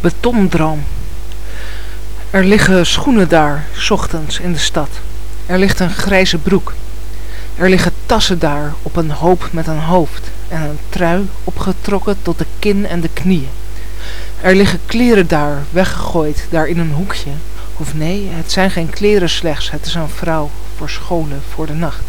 Betondroom. Er liggen schoenen daar, s ochtends in de stad. Er ligt een grijze broek. Er liggen tassen daar op een hoop met een hoofd en een trui opgetrokken tot de kin en de knieën. Er liggen kleren daar, weggegooid, daar in een hoekje. Of nee, het zijn geen kleren slechts, het is een vrouw voor scholen voor de nacht.